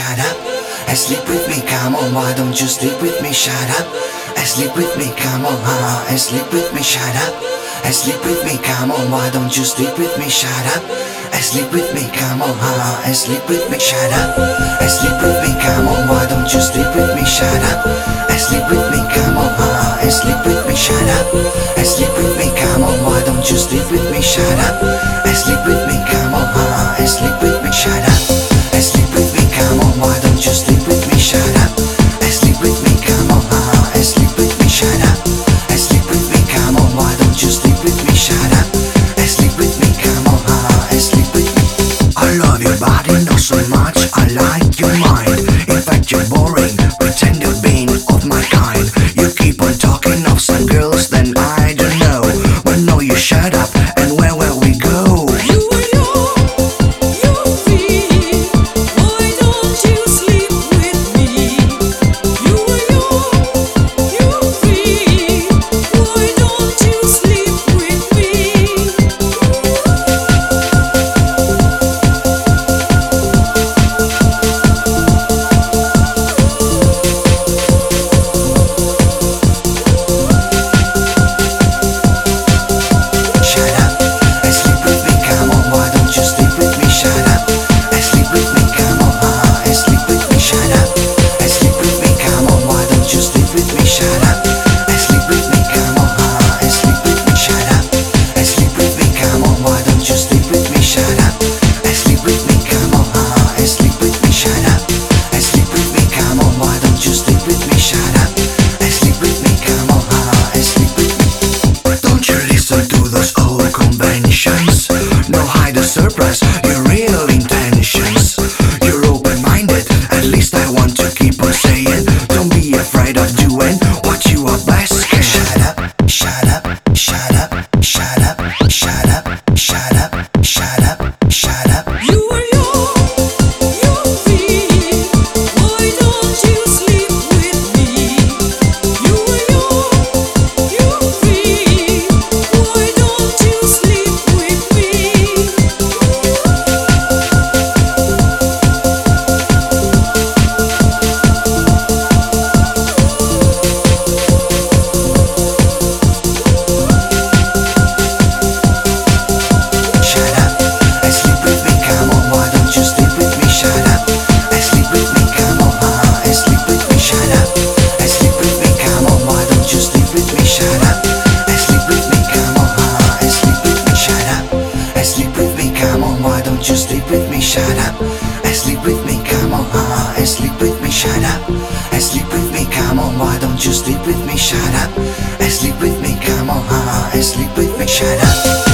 shut up and sleep with me, come on, why don't you sleep with me, shut up and sleep with me, come on, uh, and sleep with me, shut up and sleep with me, come on, why don't you sleep with me, shut up and sleep with me, come on, uh, and sleep with me, shut up and sleep with me, come on, why don't you sleep with me, shut up and sleep with me, come on, uh, and sleep with me, shut up and sleep with me, come on, why don't you sleep with me, shut up and sleep with me, come on, uh, and sleep with me, shut up. surprise. shut up. And sleep with me, come on, uh-uh, and sleep with me, shut up. And sleep with me, come on, why don't you sleep with me, shut up. And sleep with me, come on, uh-uh, and sleep with me, shut up.